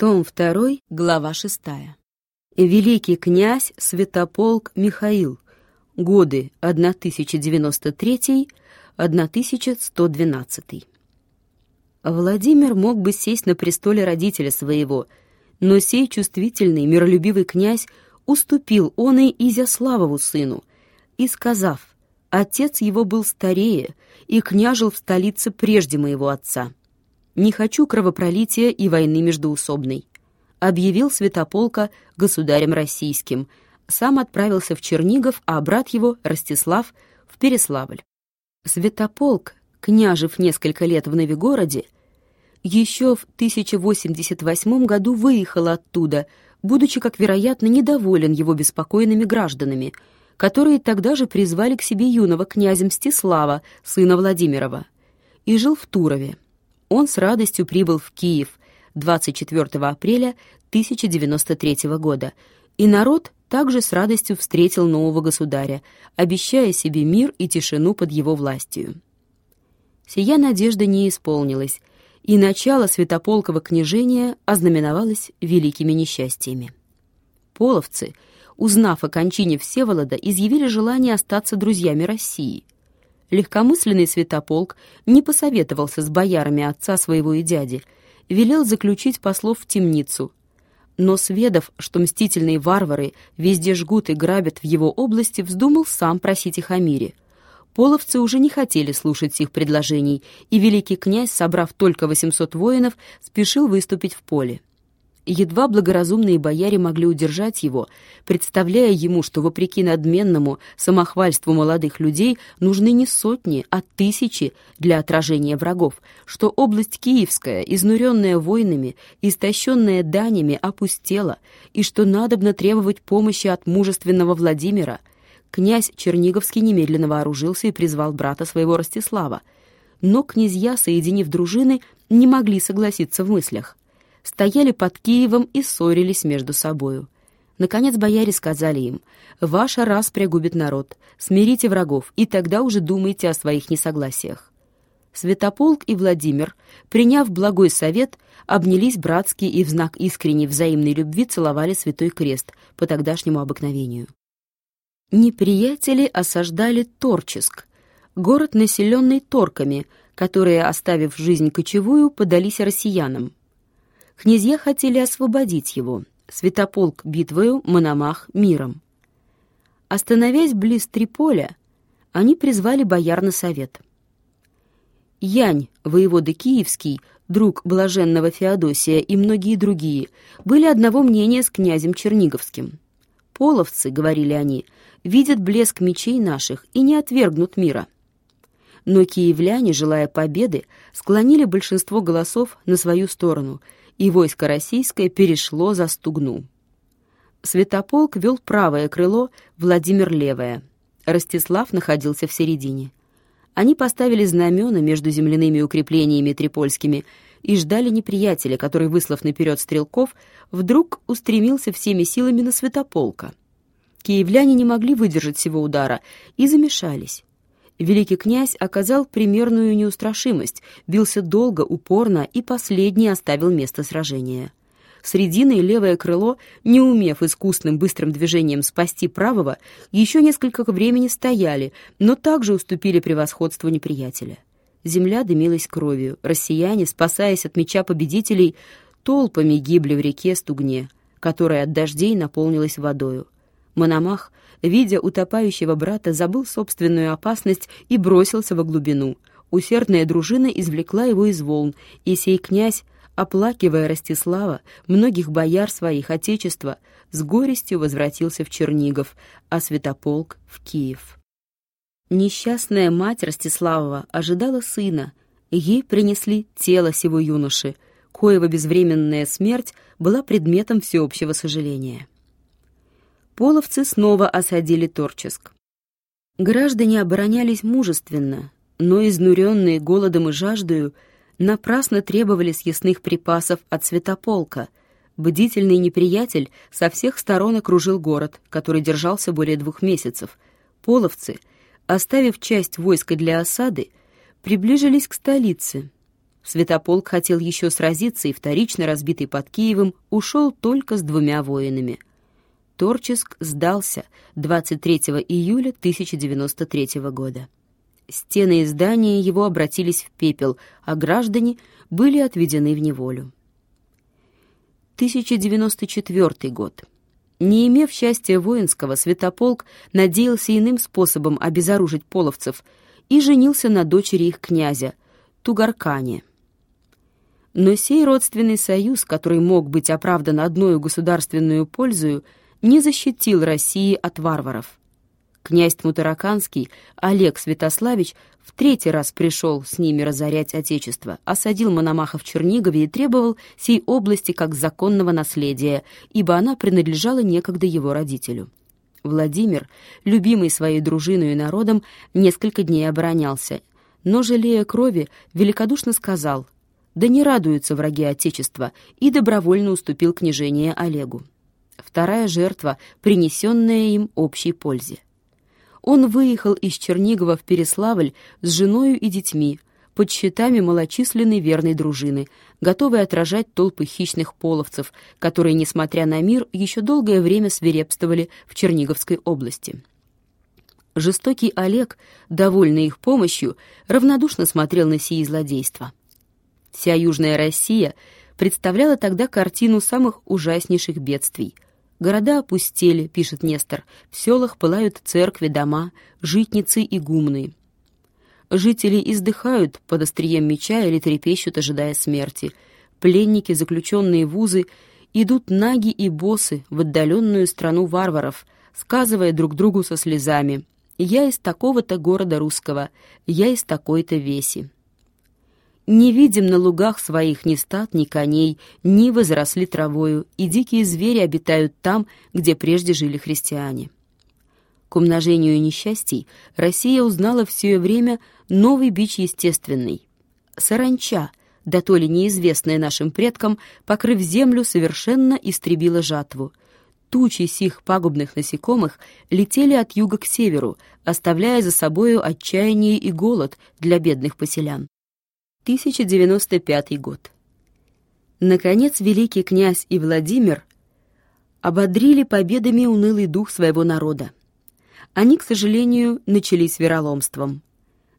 Том 2, глава 6. Великий князь Святополк Михаил. Годы 1093-1112. Владимир мог бы сесть на престоле родителя своего, но сей чувствительный, миролюбивый князь уступил он и Изяславову сыну, и, сказав, отец его был старее и княжил в столице прежде моего отца. Не хочу кровопролития и войны междуусобной. Объявил Святополка государем российским, сам отправился в Чернигов, а брат его, Ростислав, в Переславль. Святополк, княжив несколько лет в Новигороде, еще в 1088 году выехал оттуда, будучи, как вероятно, недоволен его беспокойными гражданами, которые тогда же призвали к себе юного князя Мстислава, сына Владимирова, и жил в Турове. Он с радостью прибыл в Киев 24 апреля 1093 года, и народ также с радостью встретил нового государя, обещая себе мир и тишину под его властью. Сия надежда не исполнилась, и начало Святополкова княжения ознаменовалось великими несчастьями. Половцы, узнав о кончине Всеволода, изъявили желание остаться друзьями России. Легкомысленный Святополк не посоветовался с боярами отца своего и дяди, велел заключить послов в темницу. Но сведав, что мстительные варвары везде жгут и грабят в его области, вздумал сам просить их о мире — половцы уже не хотели слушать их предложений, и великий князь, собрав только 800 воинов, спешил выступить в поле. Едва благоразумные бояре могли удержать его, представляя ему, что, вопреки надменному самохвальству молодых людей, нужны не сотни, а тысячи для отражения врагов, что область Киевская, изнуренная войнами, истощенная данями, опустела, и что надобно требовать помощи от мужественного Владимира — Князь Черниговский немедленно вооружился и призвал брата своего Ростислава. Но князья, соединив дружины, не могли согласиться в мыслях. Стояли под Киевом и ссорились между собою. Наконец бояре сказали им, «Ваша распря губит народ, смирите врагов, и тогда уже думайте о своих несогласиях». Святополк и Владимир, приняв благой совет, обнялись братски и в знак искренней взаимной любви целовали святой крест по тогдашнему обыкновению. Неприятели осаждали Торческ, город, населенный торками, которые, оставив жизнь кочевую, подались россиянам. Князья хотели освободить его, святополк битвою, Мономах миром. Остановясь близ Триполя, они призвали бояр на совет. Янь, воевода Киевский, друг блаженного Феодосия и многие другие, были одного мнения с князем Черниговским. «Половцы», — говорили они, — видят блеск мечей наших и не отвергнут мира. Но киевляне, желая победы, склонили большинство голосов на свою сторону, и войско российское перешло за Стугну. Святополк вел правое крыло, Владимир — левое. Ростислав находился в середине. Они поставили знамена между земляными укреплениями трипольскими и ждали неприятеля, который, выслав наперед стрелков, вдруг устремился всеми силами на Святополка. Киевляне не могли выдержать всего удара и замешались. Великий князь оказал примерную неустрашимость, бился долго, упорно и последний оставил место сражения. Средина и левое крыло, не умев искусным быстрым движением спасти правого, еще несколько времени стояли, но также уступили превосходству неприятеля. Земля дымилась кровью, россияне, спасаясь от меча победителей, толпами гибли в реке Стугне, которая от дождей наполнилась водою. Мономах, видя утопающего брата, забыл собственную опасность и бросился во глубину. Усердная дружина извлекла его из волн, и сей князь, оплакивая Ростислава, многих бояр своих отечества, с горестью возвратился в Чернигов, а Святополк — в Киев. Несчастная мать Ростиславова ожидала сына, ей принесли тело сего юноши, коего безвременная смерть была предметом всеобщего сожаления половцы снова осадили Торческ. Граждане оборонялись мужественно, но изнуренные голодом и жаждою напрасно требовали съестных припасов от святополка. Бдительный неприятель со всех сторон окружил город, который держался более двух месяцев. Половцы, оставив часть войска для осады, приближились к столице. Святополк хотел еще сразиться и вторично разбитый под Киевом ушел только с двумя воинами. Торческ сдался 23 июля 1093 года. Стены и здания его обратились в пепел, а граждане были отведены в неволю. 1094 год. Не имев счастья воинского, Святополк надеялся иным способом обезоружить половцев и женился на дочери их князя, Тугаркане. Но сей родственный союз, который мог быть оправдан одной государственную пользою, не защитил России от варваров. Князь Тмутараканский, Олег Святославич, в третий раз пришел с ними разорять Отечество, осадил Мономаха в Чернигове и требовал сей области как законного наследия, ибо она принадлежала некогда его родителю. Владимир, любимый своей дружиной и народом, несколько дней оборонялся, но, жалея крови, великодушно сказал «Да не радуются враги Отечества» и добровольно уступил княжение Олегу. Вторая жертва, принесенная им общей пользе он выехал из Чернигова в Переславль с женою и детьми, под щитами малочисленной верной дружины, готовой отражать толпы хищных половцев, которые, несмотря на мир, еще долгое время свирепствовали в Черниговской области. Жестокий Олег, довольный их помощью, равнодушно смотрел на сии злодейства. Вся Южная Россия представляла тогда картину самых ужаснейших бедствий — Города опустели, пишет Нестор, в селах пылают церкви, дома, житницы и гумны. Жители издыхают под острием меча или трепещут, ожидая смерти. Пленники, заключенные в узы, идут наги и босы в отдаленную страну варваров, сказывая друг другу со слезами «Я из такого-то города русского, я из такой-то веси». Не видим на лугах своих ни стад, ни коней, ни возросли травою, и дикие звери обитают там, где прежде жили христиане. К умножению несчастий Россия узнала все время новый бич естественный. Саранча, да то ли неизвестная нашим предкам, покрыв землю, совершенно истребила жатву. Тучи сих пагубных насекомых летели от юга к северу, оставляя за собою отчаяние и голод для бедных поселян. 1095 год. Наконец, великий князь и Владимир ободрили победами унылый дух своего народа. Они, к сожалению, начались вероломством.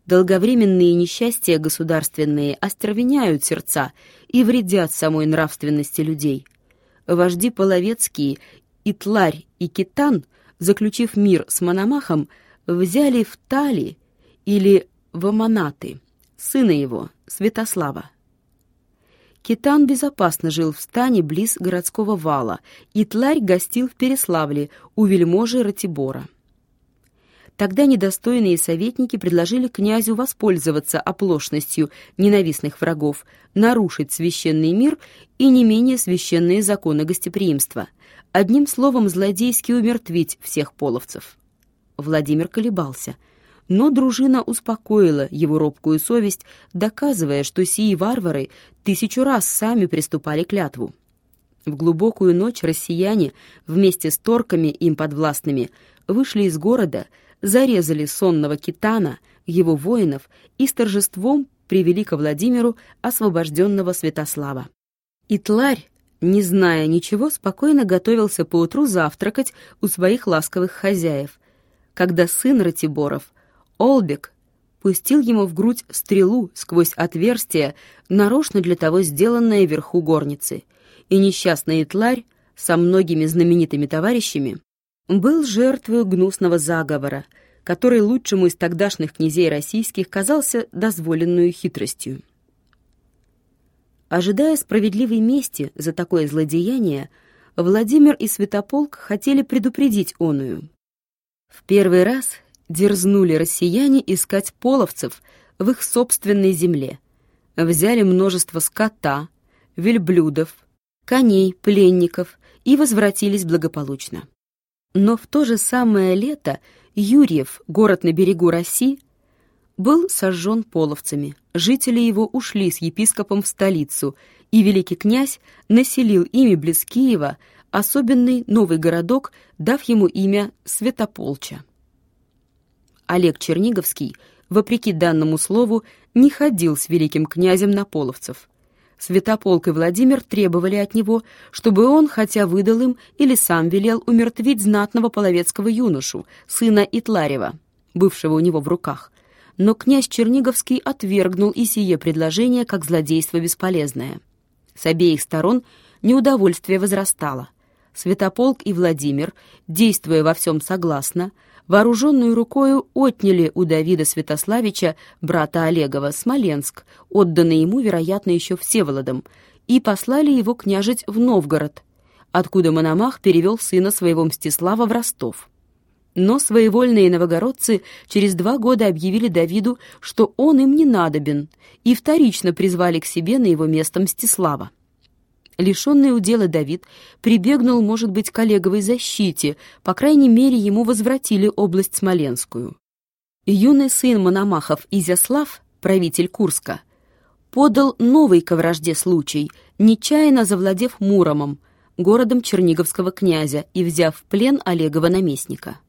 Долговременные несчастья государственные остервеняют сердца и вредят самой нравственности людей. Вожди половецкие, Итларь и Китан, заключив мир с Мономахом, взяли в Тали или в Аманаты – сына его, Святослава. Китан безопасно жил в стане близ городского вала, и Тларь гостил в Переславле у вельможи Ратибора. Тогда недостойные советники предложили князю воспользоваться оплошностью ненавистных врагов, нарушить священный мир и не менее священные законы гостеприимства, одним словом злодейски умертвить всех половцев. Владимир колебался — но дружина успокоила его робкую совесть, доказывая, что сии варвары тысячу раз сами приступали клятву. В глубокую ночь россияне вместе с торками им подвластными вышли из города, зарезали сонного Китана, его воинов и с торжеством привели ко Владимиру освобожденного Святослава. И Тларь, не зная ничего, спокойно готовился поутру завтракать у своих ласковых хозяев, когда сын Ратиборов — Олбек пустил ему в грудь стрелу сквозь отверстие, нарочно для того сделанное вверху горницы, и несчастный Итларь со многими знаменитыми товарищами был жертвой гнусного заговора, который лучшему из тогдашних князей российских казался дозволенную хитростью. Ожидая справедливой мести за такое злодеяние, Владимир и Святополк хотели предупредить оную. В первый раз дерзнули россияне искать половцев в их собственной земле. Взяли множество скота, вельблюдов, коней, пленников и возвратились благополучно. Но в то же самое лето Юрьев, город на берегу России, был сожжен половцами. Жители его ушли с епископом в столицу, и великий князь населил ими близ Киева особенный новый городок, дав ему имя Святополча. Олег Черниговский вопреки данному слову, не ходил с великим князем на половцев. Святополк и Владимир требовали от него, чтобы он, хотя выдал им или сам велел умертвить знатного половецкого юношу, сына Итларева, бывшего у него в руках. Но князь Черниговский отвергнул и сие предложение как злодейство бесполезное. С обеих сторон неудовольствие возрастало. Святополк и Владимир, действуя во всем согласно, вооруженную рукою отняли у Давида Святославича, брата Олегова, Смоленск, отданный ему, вероятно, еще Всеволодом, и послали его княжить в Новгород, откуда Мономах перевел сына своего Мстислава в Ростов. Но своевольные новогородцы через два года объявили Давиду, что он им не надобен, и вторично призвали к себе на его место Мстислава. Лишенный удела Давид прибегнул, может быть, к Олеговой защите, по крайней мере, ему возвратили область Смоленскую. Юный сын Мономахов Изяслав, правитель Курска, подал новый ко вражде случай, нечаянно завладев Муромом, городом черниговского князя, и взяв в плен Олегова наместника.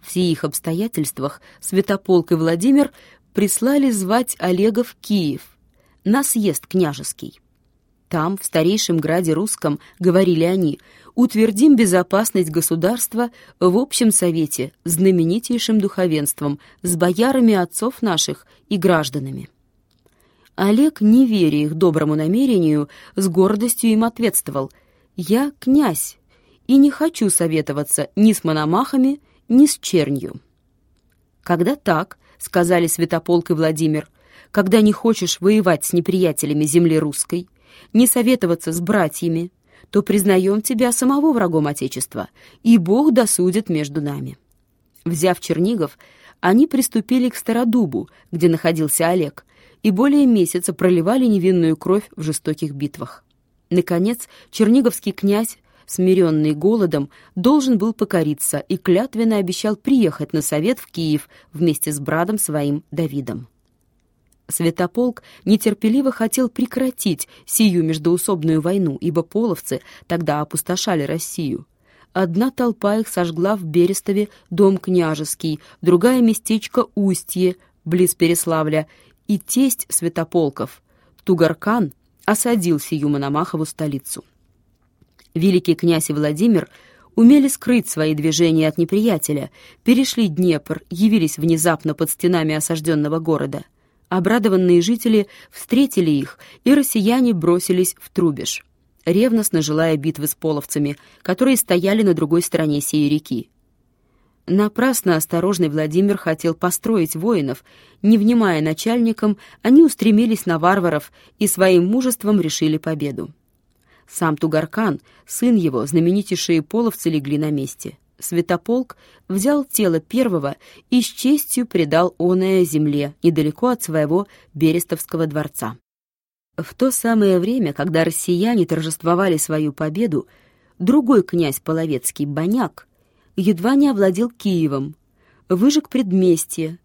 В сих обстоятельствах Святополк и Владимир прислали звать Олега в Киев на съезд княжеский. Там, в старейшем граде русском, говорили они, утвердим безопасность государства в общем совете, знаменитейшим духовенством, с боярами отцов наших и гражданами. Олег, не веря их доброму намерению, с гордостью им ответствовал «Я князь и не хочу советоваться ни с мономахами, ни с чернью». «Когда так», — сказали Святополк и Владимир, «когда не хочешь воевать с неприятелями земли русской, не советоваться с братьями, то признаем тебя самого врагом Отечества, и Бог досудит между нами». Взяв Чернигов, они приступили к Стародубу, где находился Олег, и более месяца проливали невинную кровь в жестоких битвах. Наконец, черниговский князь, смиренный голодом, должен был покориться и клятвенно обещал приехать на совет в Киев вместе с братом своим Давидом. Святополк нетерпеливо хотел прекратить сию междоусобную войну, ибо половцы тогда опустошали Россию. Одна толпа их сожгла в Берестове дом княжеский, другая местечко Устье, близ Переславля, и тесть Святополков, Тугаркан, осадил сию Мономахову столицу. Великий князь и Владимир умели скрыть свои движения от неприятеля, перешли Днепр, явились внезапно под стенами осажденного города — Обрадованные жители встретили их, и россияне бросились в Трубеж, ревностно желая битвы с половцами, которые стояли на другой стороне сей реки. Напрасно осторожный Владимир хотел построить воинов. Не внимая начальникам, они устремились на варваров и своим мужеством решили победу. Сам Тугаркан, сын его, знаменитейшие половцы легли на месте. Святополк взял тело первого и с честью предал оное земле недалеко от своего Берестовского дворца. В то самое время, когда россияне торжествовали свою победу, другой князь Половецкий, Боняк, едва не овладел Киевом, выжег предместье,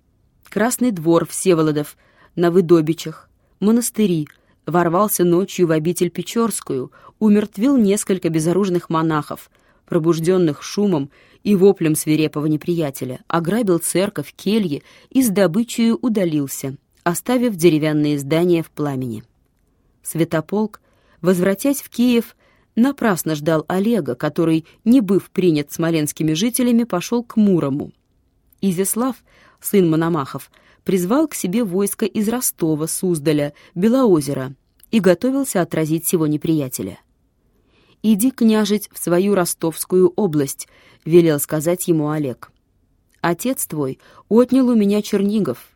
Красный двор Всеволодов на Выдобичах, монастыри, ворвался ночью в обитель Печорскую, умертвил несколько безоружных монахов, пробужденных шумом и воплем свирепого неприятеля, ограбил церковь, кельи и с добычей удалился, оставив деревянные здания в пламени. Святополк, возвратясь в Киев, напрасно ждал Олега, который, не быв принят смоленскими жителями, пошел к Мурому. Изяслав, сын Мономахов, призвал к себе войско из Ростова, Суздаля, Белоозера и готовился отразить сего неприятеля иди княжить в свою ростовскую область», — велел сказать ему Олег. «Отец твой отнял у меня Чернигов.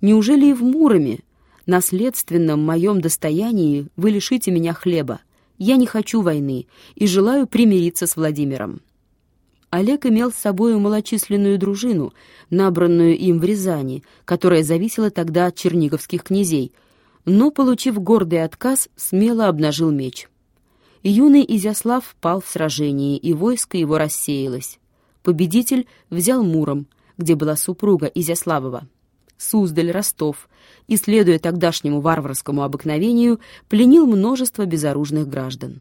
Неужели и в Муроме, наследственном моем достоянии, вы лишите меня хлеба? Я не хочу войны и желаю примириться с Владимиром». Олег имел с собою малочисленную дружину, набранную им в Рязани, которая зависела тогда от черниговских князей, но, получив гордый отказ, смело обнажил меч — Юный Изяслав пал в сражении, и войско его рассеялось. Победитель взял Муром, где была супруга Изяславова. Суздаль, Ростов, и, следуя тогдашнему варварскому обыкновению, пленил множество безоружных граждан.